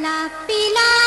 la pila